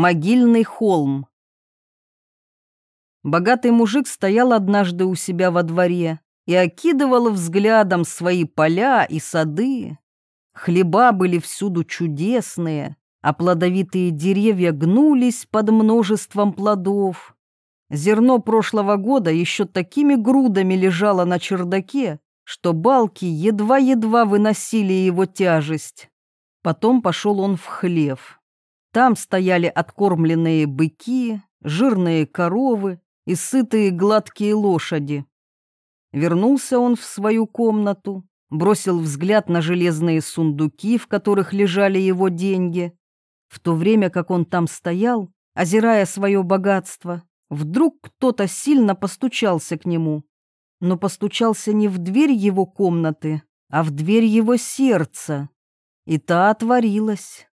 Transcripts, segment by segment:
Могильный холм. Богатый мужик стоял однажды у себя во дворе и окидывал взглядом свои поля и сады. Хлеба были всюду чудесные, а плодовитые деревья гнулись под множеством плодов. Зерно прошлого года еще такими грудами лежало на чердаке, что балки едва-едва выносили его тяжесть. Потом пошел он в хлев. Там стояли откормленные быки, жирные коровы и сытые гладкие лошади. Вернулся он в свою комнату, бросил взгляд на железные сундуки, в которых лежали его деньги. В то время как он там стоял, озирая свое богатство, вдруг кто-то сильно постучался к нему. Но постучался не в дверь его комнаты, а в дверь его сердца. И та отворилась.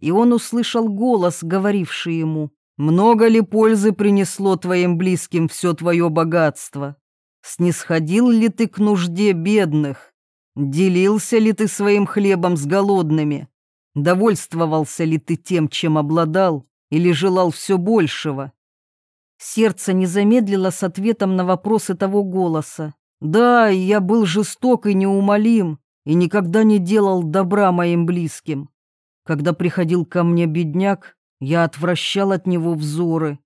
И он услышал голос, говоривший ему, много ли пользы принесло твоим близким все твое богатство? Снисходил ли ты к нужде бедных? Делился ли ты своим хлебом с голодными? Довольствовался ли ты тем, чем обладал, или желал все большего? Сердце не замедлило с ответом на вопросы того голоса. Да, я был жесток и неумолим, и никогда не делал добра моим близким. Когда приходил ко мне бедняк, я отвращал от него взоры.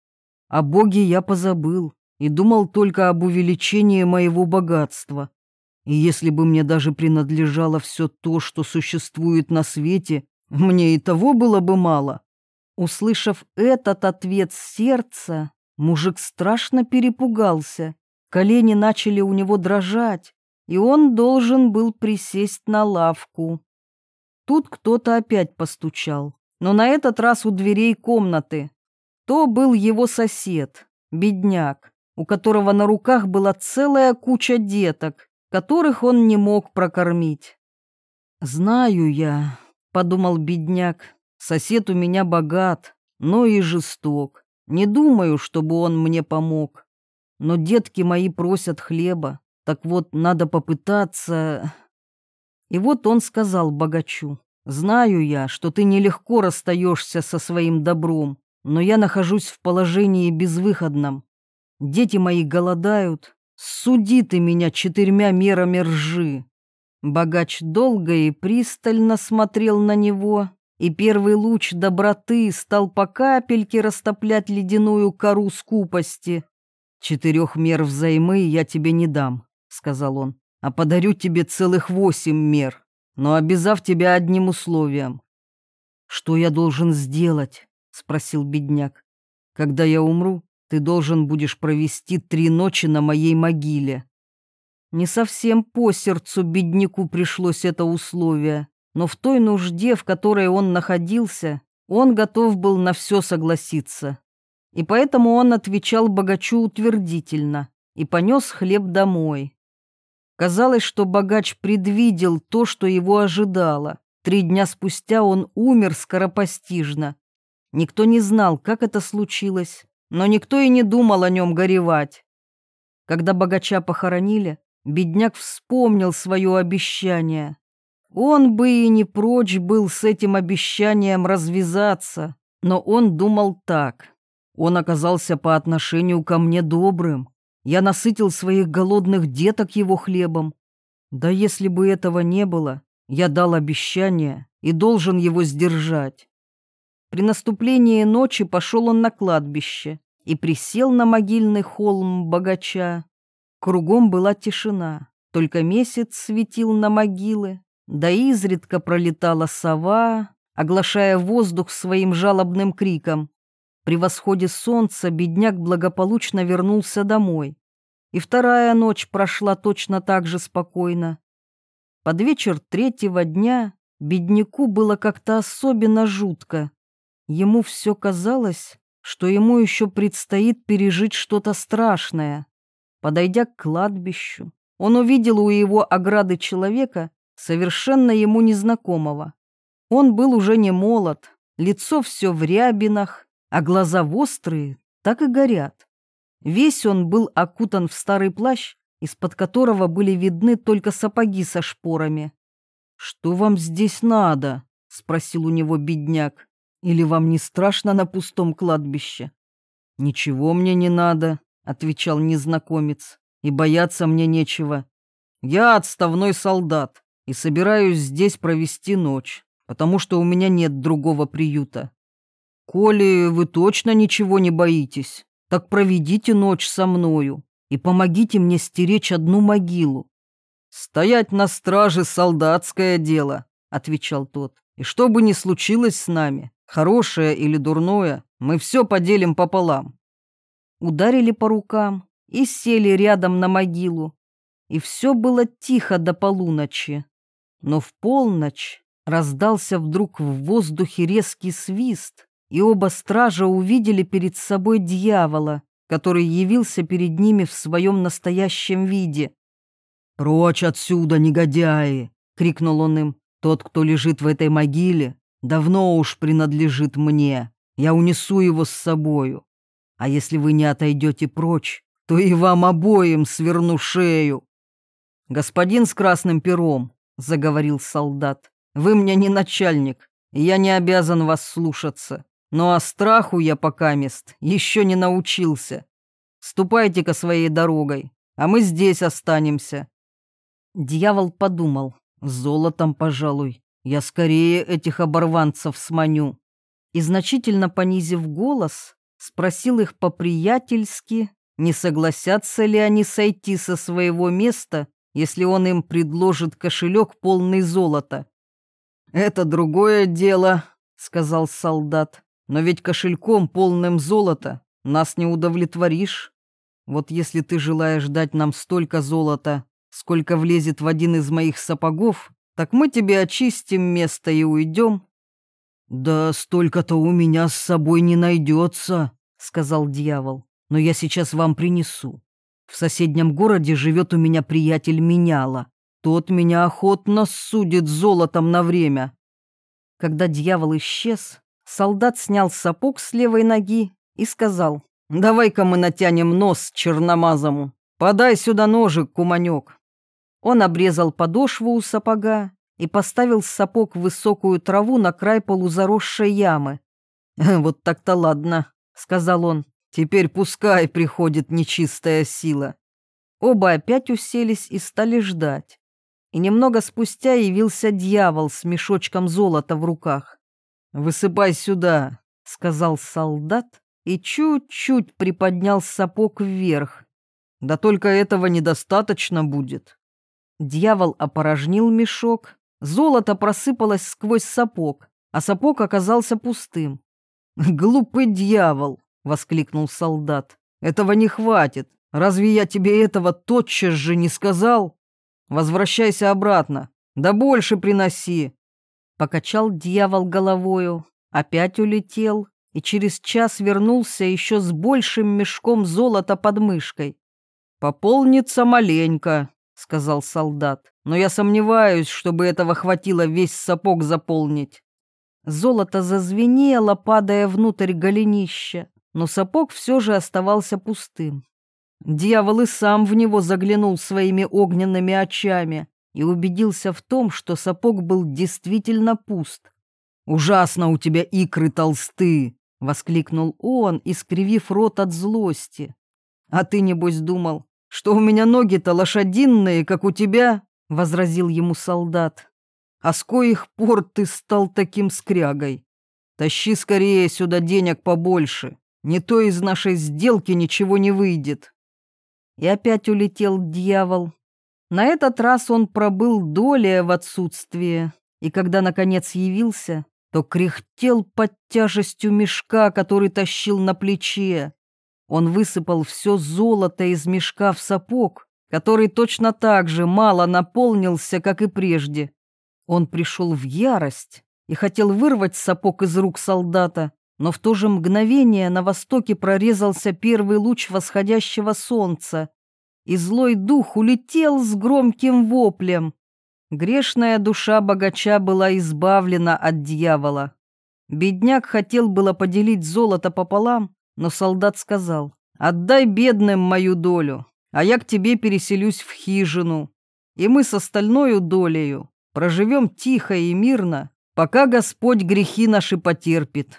О Боге я позабыл и думал только об увеличении моего богатства. И если бы мне даже принадлежало все то, что существует на свете, мне и того было бы мало. Услышав этот ответ сердца, мужик страшно перепугался. Колени начали у него дрожать, и он должен был присесть на лавку. Тут кто-то опять постучал но на этот раз у дверей комнаты. То был его сосед, бедняк, у которого на руках была целая куча деток, которых он не мог прокормить. «Знаю я», — подумал бедняк, — «сосед у меня богат, но и жесток. Не думаю, чтобы он мне помог. Но детки мои просят хлеба, так вот надо попытаться...» И вот он сказал богачу, Знаю я, что ты нелегко расстаешься со своим добром, но я нахожусь в положении безвыходном. Дети мои голодают, суди ты меня четырьмя мерами ржи. Богач долго и пристально смотрел на него, и первый луч доброты стал по капельке растоплять ледяную кору скупости. «Четырех мер взаймы я тебе не дам», — сказал он, — «а подарю тебе целых восемь мер но обязав тебя одним условием. «Что я должен сделать?» — спросил бедняк. «Когда я умру, ты должен будешь провести три ночи на моей могиле». Не совсем по сердцу бедняку пришлось это условие, но в той нужде, в которой он находился, он готов был на все согласиться. И поэтому он отвечал богачу утвердительно и понес хлеб домой. Казалось, что богач предвидел то, что его ожидало. Три дня спустя он умер скоропостижно. Никто не знал, как это случилось, но никто и не думал о нем горевать. Когда богача похоронили, бедняк вспомнил свое обещание. Он бы и не прочь был с этим обещанием развязаться, но он думал так. Он оказался по отношению ко мне добрым, я насытил своих голодных деток его хлебом. Да если бы этого не было, я дал обещание и должен его сдержать. При наступлении ночи пошел он на кладбище и присел на могильный холм богача. Кругом была тишина, только месяц светил на могилы, да изредка пролетала сова, оглашая воздух своим жалобным криком. При восходе солнца бедняк благополучно вернулся домой. И вторая ночь прошла точно так же спокойно. Под вечер третьего дня бедняку было как-то особенно жутко. Ему все казалось, что ему еще предстоит пережить что-то страшное. Подойдя к кладбищу, он увидел у его ограды человека, совершенно ему незнакомого. Он был уже не молод, лицо все в рябинах, а глаза острые, так и горят. Весь он был окутан в старый плащ, из-под которого были видны только сапоги со шпорами. «Что вам здесь надо?» — спросил у него бедняк. Или вам не страшно на пустом кладбище?» «Ничего мне не надо», — отвечал незнакомец, — «и бояться мне нечего. Я отставной солдат и собираюсь здесь провести ночь, потому что у меня нет другого приюта. Коли вы точно ничего не боитесь, так проведите ночь со мною и помогите мне стеречь одну могилу. «Стоять на страже — солдатское дело», — отвечал тот. «И что бы ни случилось с нами, хорошее или дурное, мы все поделим пополам». Ударили по рукам и сели рядом на могилу. И все было тихо до полуночи. Но в полночь раздался вдруг в воздухе резкий свист, и оба стража увидели перед собой дьявола, который явился перед ними в своем настоящем виде. «Прочь отсюда, негодяи!» — крикнул он им. «Тот, кто лежит в этой могиле, давно уж принадлежит мне. Я унесу его с собою. А если вы не отойдете прочь, то и вам обоим сверну шею». «Господин с красным пером», — заговорил солдат, — «вы мне не начальник, и я не обязан вас слушаться. Но а страху я пока мест еще не научился. Ступайте-ка своей дорогой, а мы здесь останемся. Дьявол подумал, золотом, пожалуй, я скорее этих оборванцев сманю. И значительно понизив голос, спросил их по-приятельски, не согласятся ли они сойти со своего места, если он им предложит кошелек полный золота. «Это другое дело», — сказал солдат, «но ведь кошельком полным золота нас не удовлетворишь. Вот если ты желаешь дать нам столько золота, сколько влезет в один из моих сапогов, так мы тебе очистим место и уйдем». «Да столько-то у меня с собой не найдется», — сказал дьявол, «но я сейчас вам принесу. В соседнем городе живет у меня приятель Меняла. Тот меня охотно судит золотом на время». Когда дьявол исчез, солдат снял сапог с левой ноги и сказал, «Давай-ка мы натянем нос черномазому. Подай сюда ножик, куманек». Он обрезал подошву у сапога и поставил сапог в высокую траву на край полузаросшей ямы. «Вот так-то ладно», — сказал он. «Теперь пускай приходит нечистая сила». Оба опять уселись и стали ждать. И немного спустя явился дьявол с мешочком золота в руках. «Высыпай сюда», — сказал солдат и чуть-чуть приподнял сапог вверх. «Да только этого недостаточно будет. Дьявол опорожнил мешок, золото просыпалось сквозь сапог, а сапог оказался пустым. «Глупый дьявол!» — воскликнул солдат. «Этого не хватит. Разве я тебе этого тотчас же не сказал? Возвращайся обратно, да больше приноси!» Покачал дьявол головою, опять улетел и через час вернулся еще с большим мешком золота под мышкой. «Пополнится маленько», — сказал солдат. «Но я сомневаюсь, чтобы этого хватило весь сапог заполнить». Золото зазвенело, падая внутрь голенища, но сапог все же оставался пустым. Дьявол и сам в него заглянул своими огненными очами и убедился в том, что сапог был действительно пуст. «Ужасно у тебя икры толсты!» — воскликнул он, искривив рот от злости. «А ты, небось, думал, что у меня ноги-то лошадиные, как у тебя, — возразил ему солдат. А с коих пор ты стал таким скрягой? Тащи скорее сюда денег побольше, не то из нашей сделки ничего не выйдет. И опять улетел дьявол. На этот раз он пробыл долее в отсутствие, и когда, наконец, явился, то кряхтел под тяжестью мешка, который тащил на плече. Он высыпал все золото из мешка в сапог, который точно так же мало наполнился, как и прежде. Он пришел в ярость и хотел вырвать сапог из рук солдата, но в то же мгновение на востоке прорезался первый луч восходящего солнца, и злой дух улетел с громким воплем. Грешная душа богача была избавлена от дьявола. Бедняк хотел было поделить золото пополам, но солдат сказал, «Отдай бедным мою долю, а я к тебе переселюсь в хижину, и мы с остальною долею проживем тихо и мирно пока Господь грехи наши потерпит.